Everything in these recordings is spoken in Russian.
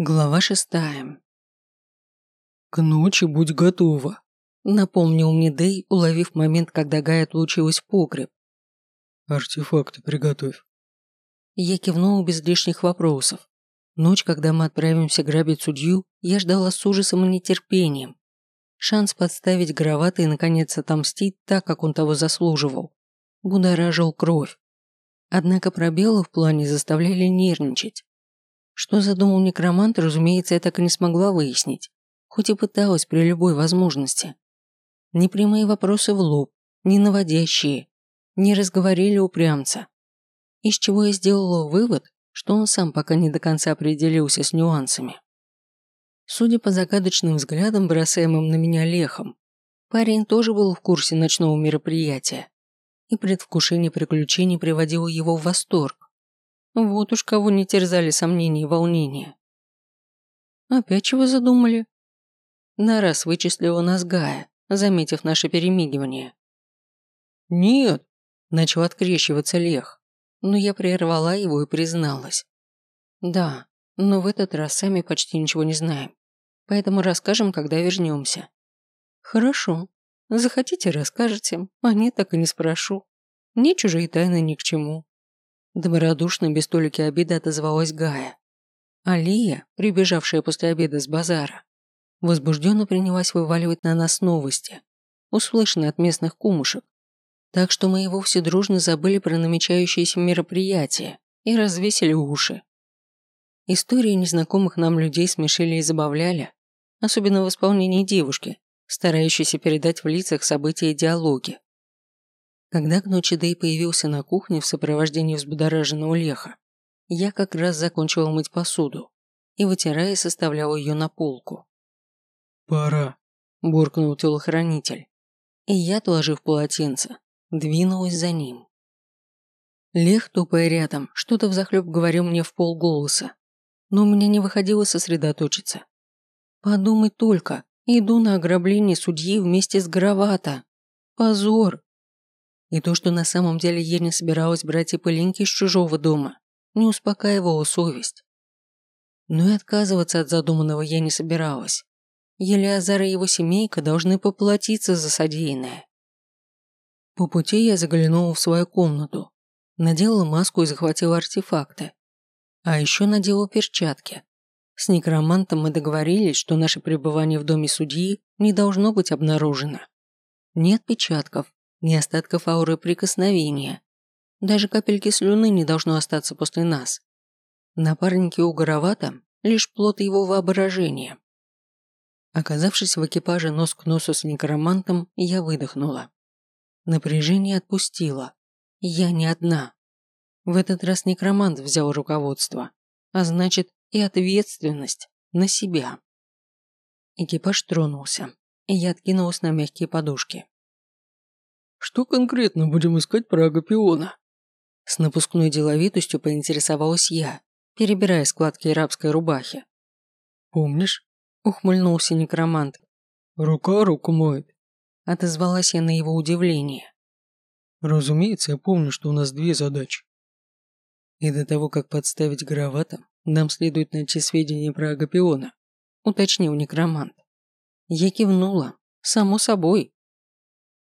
Глава шестая. «К ночи будь готова», – напомнил мне Дэй, уловив момент, когда Гая отлучилась в погреб. «Артефакты приготовь». Я кивнул без лишних вопросов. Ночь, когда мы отправимся грабить судью, я ждала с ужасом и нетерпением. Шанс подставить Гравата и наконец отомстить так, как он того заслуживал, будоражил кровь. Однако пробелы в плане заставляли нервничать. Что задумал некромант, разумеется, я так и не смогла выяснить, хоть и пыталась при любой возможности. Ни прямые вопросы в лоб, ни наводящие, не разговорили упрямца. Из чего я сделала вывод, что он сам пока не до конца определился с нюансами. Судя по загадочным взглядам, бросаемым на меня лехом, парень тоже был в курсе ночного мероприятия, и предвкушение приключений приводило его в восторг. Вот уж кого не терзали сомнения и волнения. Опять чего задумали? На раз вычислила нас Гая, заметив наше перемигивание. «Нет», – начал открещиваться Лех, но я прервала его и призналась. «Да, но в этот раз сами почти ничего не знаем, поэтому расскажем, когда вернемся». «Хорошо. Захотите, расскажете, а нет, так и не спрошу. Мне чужие тайны ни к чему». Добродушно, без толики обиды отозвалась Гая. Алия, прибежавшая после обеда с базара, возбужденно принялась вываливать на нас новости, услышанные от местных кумушек. Так что мы и вовсе дружно забыли про намечающееся мероприятие и развесили уши. Истории незнакомых нам людей смешили и забавляли, особенно в исполнении девушки, старающейся передать в лицах события и диалоги. Когда к ночи Дэй появился на кухне в сопровождении взбудораженного леха, я как раз закончила мыть посуду и, вытирая, составляла ее на полку. «Пора», – буркнул телохранитель. И я, отложив полотенце, двинулась за ним. Лех, тупая рядом, что-то взахлеб говорил мне в полголоса, но у меня не выходило сосредоточиться. Подумай только, иду на ограбление судьи вместе с Гравата. Позор! И то, что на самом деле я не собиралась брать и пылинки из чужого дома, не успокаивала совесть. Но и отказываться от задуманного я не собиралась. Елеазар и его семейка должны поплатиться за содеянное. По пути я заглянула в свою комнату, надела маску и захватила артефакты. А еще надела перчатки. С некромантом мы договорились, что наше пребывание в доме судьи не должно быть обнаружено. Нет отпечатков, ни остатков ауры прикосновения. Даже капельки слюны не должно остаться после нас. Напарники у Горовата – лишь плод его воображения. Оказавшись в экипаже нос к носу с некромантом, я выдохнула. Напряжение отпустило. Я не одна. В этот раз некромант взял руководство, а значит и ответственность на себя. Экипаж тронулся, и я откинулась на мягкие подушки. Что конкретно будем искать про Агапиона? С напускной деловитостью поинтересовалась я, перебирая складки рабской рубахи. Помнишь? Ухмыльнулся некромант. Рука руку моет. Отозвалась я на его удивление. Разумеется, я помню, что у нас две задачи. И до того, как подставить Гравата, нам следует найти сведения про Агапиона, уточнил некромант. Я кивнула. Само собой.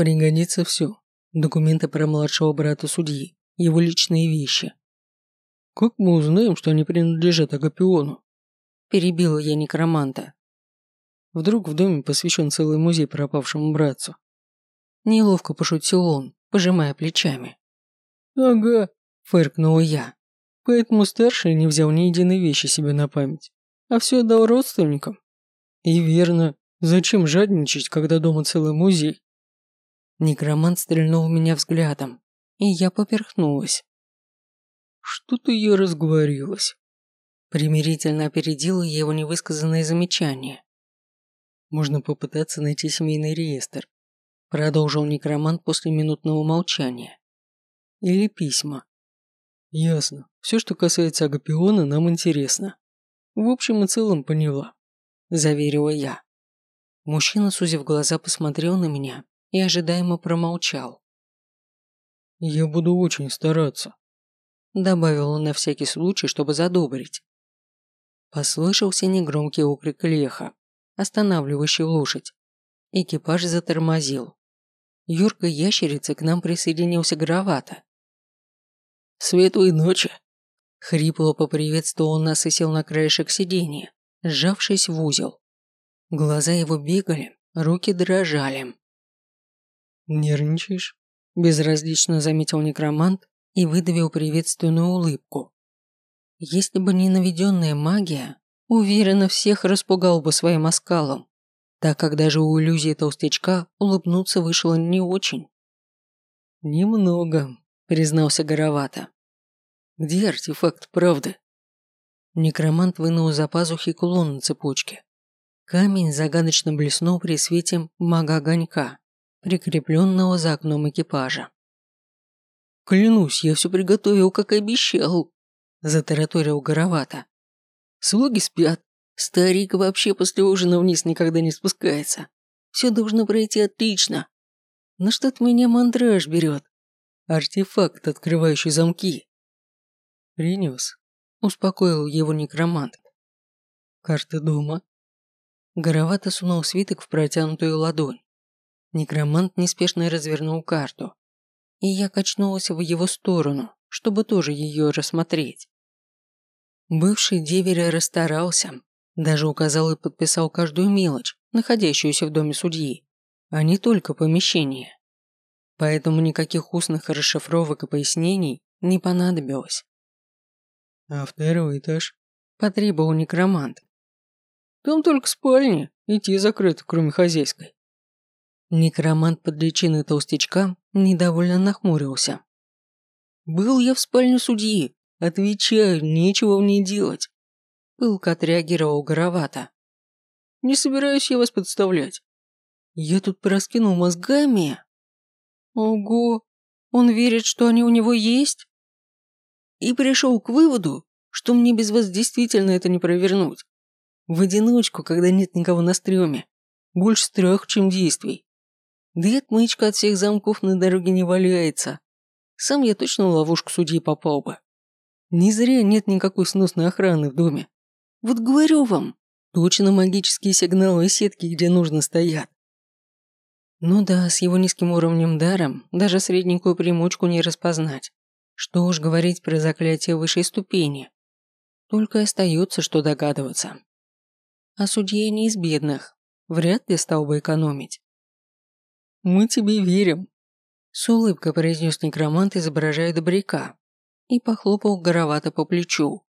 Пригодится все. Документы про младшего брата судьи, его личные вещи. Как мы узнаем, что они принадлежат Агапиону? Перебила я некроманта. Вдруг в доме посвящен целый музей пропавшему братцу. Неловко пошутил он, пожимая плечами. «Ага», – фыркнула я. «Поэтому старший не взял ни единой вещи себе на память, а все отдал родственникам. И верно, зачем жадничать, когда дома целый музей, Некромант стрельнул меня взглядом, и я поперхнулась. «Что-то я разговорилась». Примирительно опередила его невысказанное замечание. «Можно попытаться найти семейный реестр», продолжил некромант после минутного молчания. «Или письма». «Ясно. Все, что касается Агапиона, нам интересно. В общем и целом поняла», заверила я. Мужчина, сузив глаза, посмотрел на меня и ожидаемо промолчал. «Я буду очень стараться», – добавил он на всякий случай, чтобы задобрить. Послышался негромкий окрик леха, останавливающий лошадь. Экипаж затормозил. Юрка ящерицы к нам присоединился гравато. «Светлой ночи!» Хрипло поприветствовал нас и сел на краешек сиденья, сжавшись в узел. Глаза его бегали, руки дрожали. «Нервничаешь?» – безразлично заметил некромант и выдавил приветственную улыбку. Если бы не наведенная магия, уверенно всех распугал бы своим оскалом, так как даже у иллюзии толстячка улыбнуться вышло не очень. «Немного», – признался Горовато. «Где артефакт правды?» Некромант вынул за пазухи кулон на цепочке. Камень загадочно блеснул при свете мага-огонька, прикрепленного за окном экипажа. «Клянусь, я все приготовил, как обещал», – затараторил Горовато. «Слуги спят. Старик вообще после ужина вниз никогда не спускается. Все должно пройти отлично. Но что-то меня мандраж берет. Артефакт, открывающий замки». «Принес», – успокоил его некромант. «Карта дома?» Горовато сунул свиток в протянутую ладонь. Некромант неспешно развернул карту. И я качнулась в его сторону, чтобы тоже ее рассмотреть. Бывший деверь расстарался, даже указал и подписал каждую мелочь, находящуюся в доме судьи, а не только помещение. Поэтому никаких устных расшифровок и пояснений не понадобилось. «А второй этаж?» – потребовал некромант. Там только спальня, идти закрыто, кроме хозяйской. Некромант под личиной толстячка недовольно нахмурился. «Был я в спальне судьи. Отвечаю, нечего ней делать». Пылко отреагировал Горовато. «Не собираюсь я вас подставлять. Я тут пораскинул мозгами». «Ого, он верит, что они у него есть?» «И пришел к выводу, что мне без вас действительно это не провернуть. В одиночку, когда нет никого на стреме. Больше страх, чем действий. Да и отмычка от всех замков на дороге не валяется. Сам я точно в ловушку судьи попал бы. Не зря нет никакой сносной охраны в доме. Вот говорю вам, точно магические сигналы и сетки, где нужно, стоят. Ну да, с его низким уровнем даром даже средненькую примочку не распознать. Что уж говорить про заклятие высшей ступени. Только остается, что догадываться а судья не из бедных. Вряд ли стал бы экономить. «Мы тебе верим», – с улыбкой произнес некромант, изображая добряка, и похлопал горовато по плечу.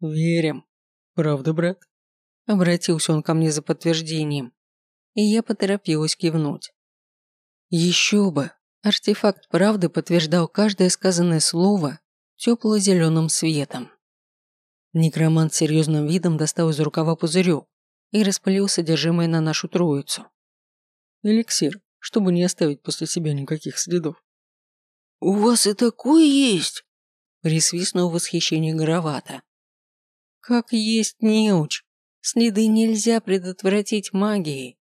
«Верим. Правда, брат?» Обратился он ко мне за подтверждением, и я поторопилась кивнуть. Еще бы! Артефакт правды подтверждал каждое сказанное слово тепло-зеленым светом. Некромант серьезным видом достал из рукава пузырек и распылил содержимое на нашу троицу. «Эликсир, чтобы не оставить после себя никаких следов». «У вас и такое есть?» Присвистнул в восхищении Горовато. «Как есть неуч. Следы нельзя предотвратить магией».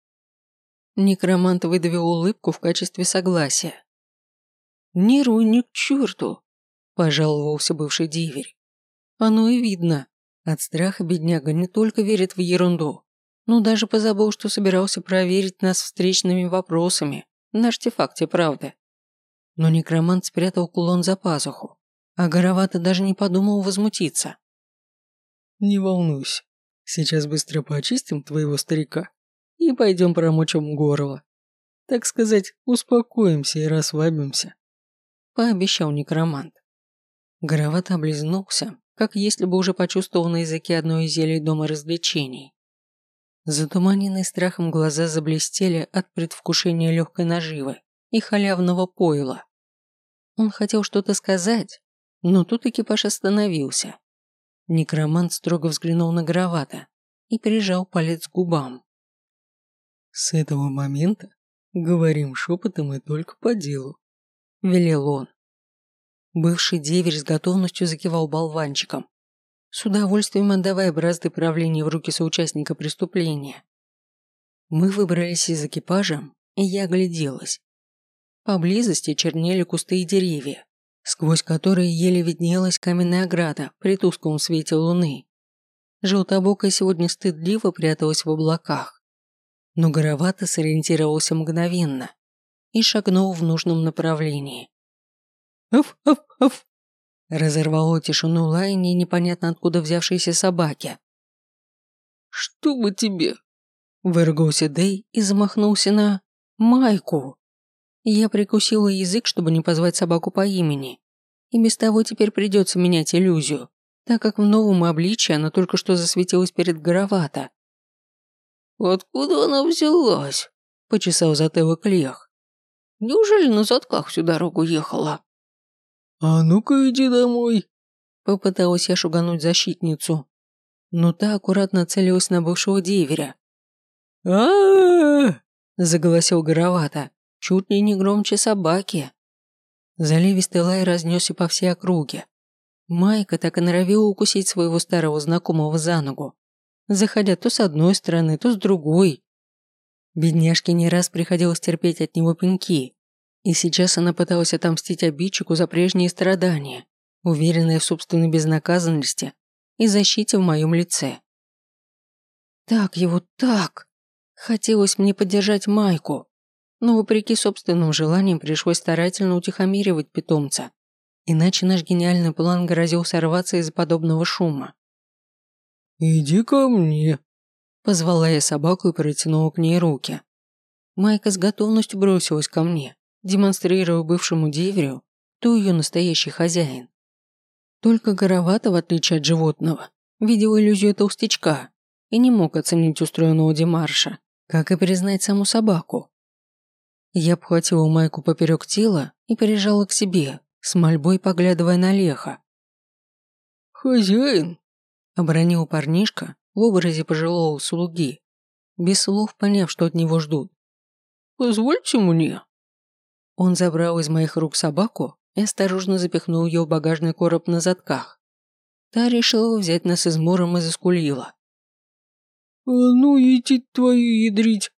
Некромант выдавил улыбку в качестве согласия. «Не руй ни к черту», – пожаловался бывший диверь. Оно и видно. От страха бедняга не только верит в ерунду, но даже позабыл, что собирался проверить нас встречными вопросами на артефакте правды. Но некромант спрятал кулон за пазуху, а Горовато даже не подумал возмутиться. «Не волнуйся, сейчас быстро почистим твоего старика и пойдем промочим горло. Так сказать, успокоимся и расслабимся», – пообещал некромант. Горовато облизнулся как если бы уже почувствовал на языке одно из зелий дома развлечений. Затуманенные страхом глаза заблестели от предвкушения легкой наживы и халявного пойла. Он хотел что-то сказать, но тут экипаж остановился. Некромант строго взглянул на Гравата и прижал палец к губам. «С этого момента говорим шепотом и только по делу», – велел он. Бывший деверь с готовностью закивал болванчиком, с удовольствием отдавая бразды правления в руки соучастника преступления. Мы выбрались из экипажа, и я огляделась. Поблизости чернели кусты и деревья, сквозь которые еле виднелась каменная ограда при тусклом свете луны. Желтобокая сегодня стыдливо пряталась в облаках. Но Горовато сориентировался мгновенно и шагнул в нужном направлении. «Аф-аф-аф!» Разорвало тишину лаяния непонятно откуда взявшейся собаки. «Что бы тебе?» Выругался Дэй и замахнулся на... Майку. Я прикусила язык, чтобы не позвать собаку по имени. И без того теперь придется менять иллюзию, так как в новом обличье она только что засветилась перед Горовато. «Откуда она взялась?» – почесал затылок Лех. «Неужели на задках всю дорогу ехала?» «А ну-ка иди домой!» Попыталась я шугануть защитницу. Но та аккуратно целилась на бывшего деверя. а заголосил Горовато, чуть ли не громче собаки. Заливистый лай разнесся по всей округе. Майка так и норовила укусить своего старого знакомого за ногу, заходя то с одной стороны, то с другой. Бедняжке не раз приходилось терпеть от него пинки, и сейчас она пыталась отомстить обидчику за прежние страдания, уверенная в собственной безнаказанности и защите в моем лице. Так его так. Хотелось мне поддержать Майку, но вопреки собственным желаниям пришлось старательно утихомиривать питомца, иначе наш гениальный план грозил сорваться из-за подобного шума. «Иди ко мне», – позвала я собаку и протянула к ней руки. Майка с готовностью бросилась ко мне, демонстрируя бывшему деверю, кто ее настоящий хозяин. Только Горовато, в отличие от животного, видел иллюзию толстячка и не мог оценить устроенного Демарша, как и признать саму собаку. Я обхватила майку поперек тела и пережала к себе, с мольбой поглядывая на Леха. «Хозяин!» – обронил парнишка в образе пожилого слуги, без слов поняв, что от него ждут. «Позвольте мне!» Он забрал из моих рук собаку и осторожно запихнул ее в багажный короб на задках. Та решила взять нас измором и заскулила. «А ну идти твою ядрить!»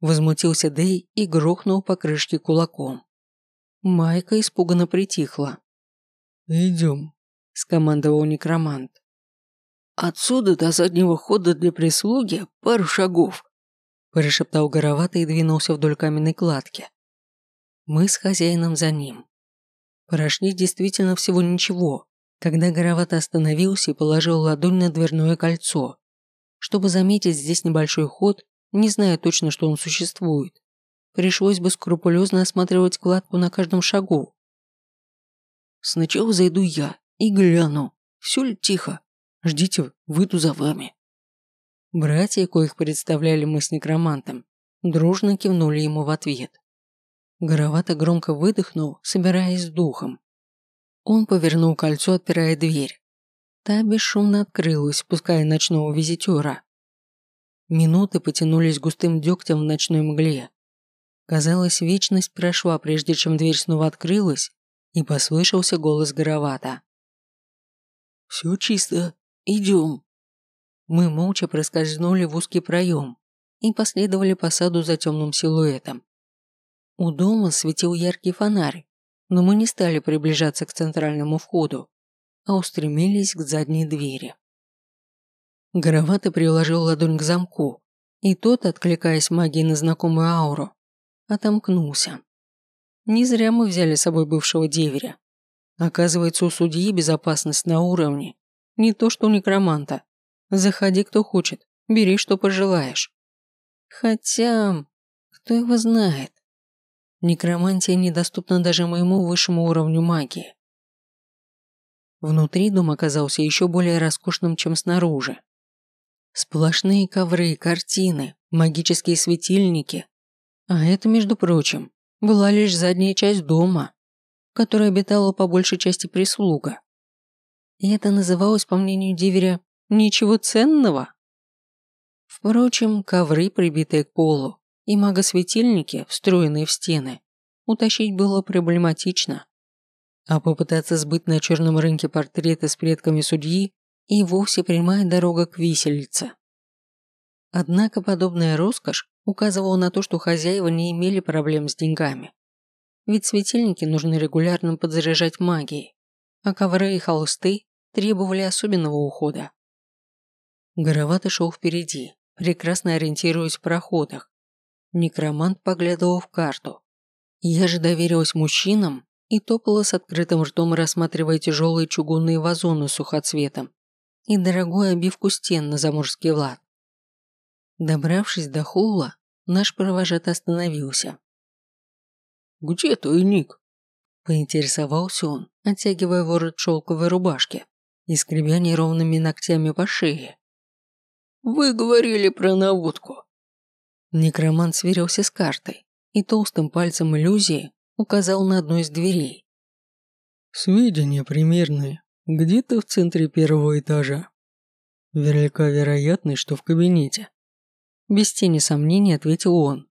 Возмутился Дэй и грохнул по крышке кулаком. Майка испуганно притихла. «Идем», – скомандовал некромант. «Отсюда до заднего хода для прислуги пару шагов», – прошептал Горовато и двинулся вдоль каменной кладки. Мы с хозяином за ним. Прошли действительно всего ничего, когда Горовато остановился и положил ладонь на дверное кольцо. Чтобы заметить здесь небольшой ход, не зная точно, что он существует, пришлось бы скрупулезно осматривать кладку на каждом шагу. «Сначала зайду я и гляну, все ли тихо. Ждите, выйду за вами». Братья, коих представляли мы с некромантом, дружно кивнули ему в ответ. Горовато громко выдохнул, собираясь с духом. Он повернул кольцо, отпирая дверь. Та бесшумно открылась, пуская ночного визитера. Минуты потянулись густым дегтем в ночной мгле. Казалось, вечность прошла, прежде чем дверь снова открылась, и послышался голос Горовата. «Все чисто. Идем». Мы молча проскользнули в узкий проем и последовали по саду за темным силуэтом. У дома светил яркий фонарь, но мы не стали приближаться к центральному входу, а устремились к задней двери. Горовато приложил ладонь к замку, и тот, откликаясь магией на знакомую ауру, отомкнулся. Не зря мы взяли с собой бывшего деверя. Оказывается, у судьи безопасность на уровне. Не то, что у некроманта. Заходи, кто хочет, бери, что пожелаешь. Хотя, кто его знает. Некромантия недоступна даже моему высшему уровню магии. Внутри дом оказался еще более роскошным, чем снаружи. Сплошные ковры, картины, магические светильники. А это, между прочим, была лишь задняя часть дома, в которой обитала по большей части прислуга. И это называлось, по мнению Диверя, ничего ценного. Впрочем, ковры, прибитые к полу, и магосветильники, встроенные в стены, утащить было проблематично. А попытаться сбыть на черном рынке портреты с предками судьи и вовсе прямая дорога к виселице. Однако подобная роскошь указывала на то, что хозяева не имели проблем с деньгами. Ведь светильники нужно регулярно подзаряжать магией, а ковры и холсты требовали особенного ухода. Горовато шел впереди, прекрасно ориентируясь в проходах. Некромант поглядывал в карту. Я же доверилась мужчинам и топала с открытым ртом, рассматривая тяжелые чугунные вазоны с сухоцветом и дорогую обивку стен на заморский лад. Добравшись до холла, наш провожатый остановился. «Где твой ник?» Поинтересовался он, оттягивая ворот шелковой рубашки и скребя неровными ногтями по шее. «Вы говорили про наводку». Некромант сверился с картой и толстым пальцем иллюзии указал на одну из дверей. «Сведения примерные, где-то в центре первого этажа. Велика вероятность, что в кабинете». Без тени сомнений ответил он.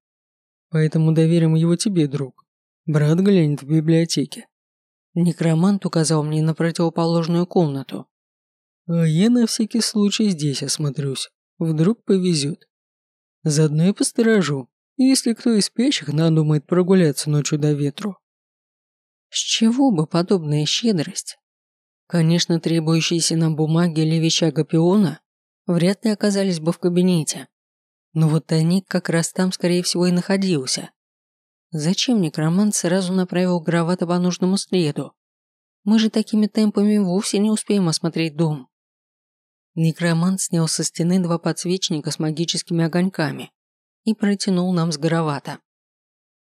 «Поэтому доверим его тебе, друг. Брат глянет в библиотеке». Некромант указал мне на противоположную комнату. «А я на всякий случай здесь осмотрюсь. Вдруг повезет. Заодно и посторожу, если кто из спящих надумает прогуляться ночью до ветру. С чего бы подобная щедрость? Конечно, требующиеся нам бумаги или вещи Агапиона вряд ли оказались бы в кабинете. Но вот тайник как раз там, скорее всего, и находился. Зачем некромант сразу направил Гравата по нужному следу? Мы же такими темпами вовсе не успеем осмотреть дом. Некромант снял со стены два подсвечника с магическими огоньками и протянул нам с Горовата.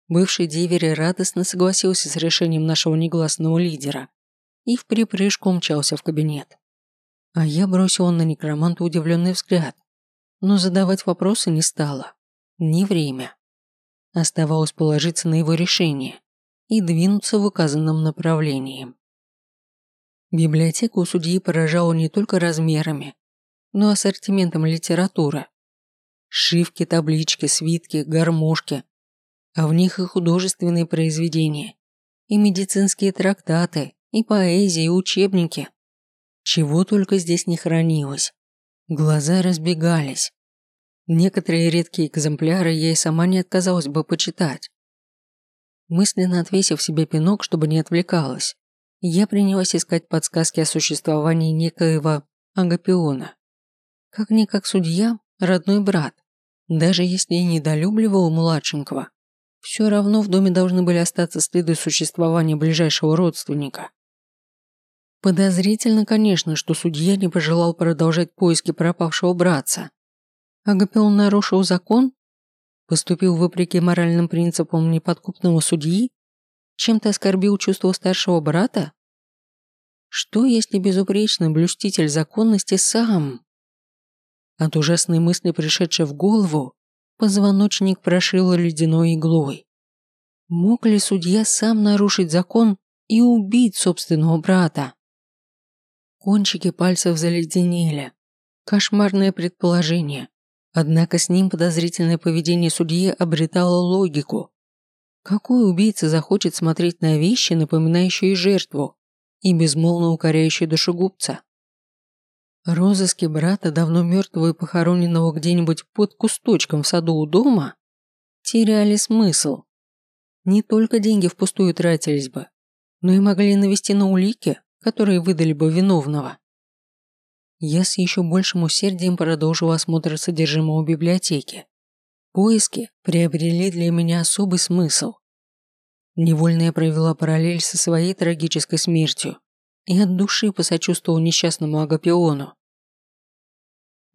Бывший деверь радостно согласился с решением нашего негласного лидера и в припрыжку умчался в кабинет. А я бросил на некроманта удивленный взгляд, но задавать вопросы не стала. Не время. Оставалось положиться на его решение и двинуться в указанном направлении. Библиотека у судьи поражала не только размерами, но и ассортиментом литературы. Шивки, таблички, свитки, гармошки. А в них и художественные произведения, и медицинские трактаты, и поэзия, и учебники. Чего только здесь не хранилось. Глаза разбегались. Некоторые редкие экземпляры я и сама не отказалась бы почитать. Мысленно отвесив себе пинок, чтобы не отвлекалась, я принялась искать подсказки о существовании некоего Агапиона. Как-никак судья – родной брат. Даже если и недолюбливал младшенького, все равно в доме должны были остаться следы существования ближайшего родственника. Подозрительно, конечно, что судья не пожелал продолжать поиски пропавшего братца. Агапион нарушил закон? Поступил вопреки моральным принципам неподкупного судьи? Чем-то оскорбил чувство старшего брата? Что, если безупречный блюститель законности сам? От ужасной мысли, пришедшей в голову, позвоночник прошил ледяной иглой. Мог ли судья сам нарушить закон и убить собственного брата? Кончики пальцев заледенели. Кошмарное предположение. Однако с ним подозрительное поведение судьи обретало логику. Какой убийца захочет смотреть на вещи, напоминающие жертву, и безмолвно укоряющие душегубца? Розыски брата, давно мертвого и похороненного где-нибудь под кусточком в саду у дома, теряли смысл. Не только деньги впустую тратились бы, но и могли навести на улики, которые выдали бы виновного. Я с еще большим усердием продолжил осмотр содержимого библиотеки. Поиски приобрели для меня особый смысл. Невольно я провела параллель со своей трагической смертью и от души посочувствовал несчастному Агапиону.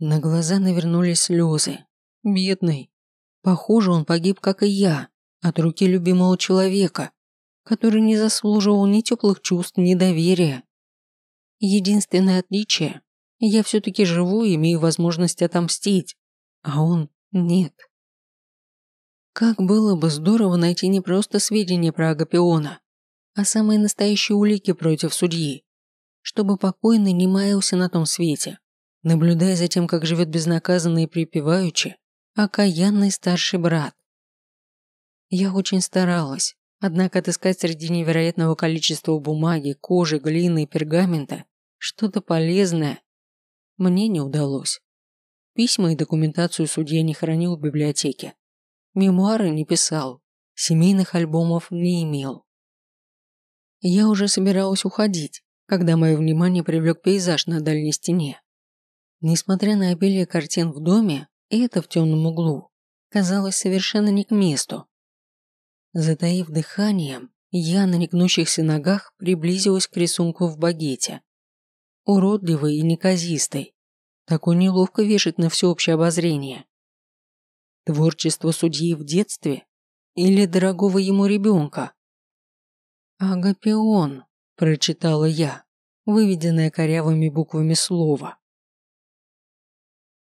На глаза навернулись слезы. Бедный. Похоже, он погиб, как и я, от руки любимого человека, который не заслуживал ни теплых чувств, ни доверия. Единственное отличие – я все-таки живу и имею возможность отомстить, а он – нет. Как было бы здорово найти не просто сведения про Агапиона, а самые настоящие улики против судьи, чтобы покойный не маялся на том свете, наблюдая за тем, как живет безнаказанно и припеваючи окаянный старший брат. Я очень старалась, однако отыскать среди невероятного количества бумаги, кожи, глины и пергамента что-то полезное мне не удалось. Письма и документацию судья не хранил в библиотеке. Мемуары не писал, семейных альбомов не имел. Я уже собиралась уходить, когда мое внимание привлек пейзаж на дальней стене. Несмотря на обилие картин в доме, это в темном углу казалось совершенно не к месту. Затаив дыханием, я на негнущихся ногах приблизилась к рисунку в багете. Уродливый и неказистый. Такой неловко вешать на всеобщее обозрение. Творчество судьи в детстве или дорогого ему ребенка? «Агапион», – прочитала я, выведенное корявыми буквами слово.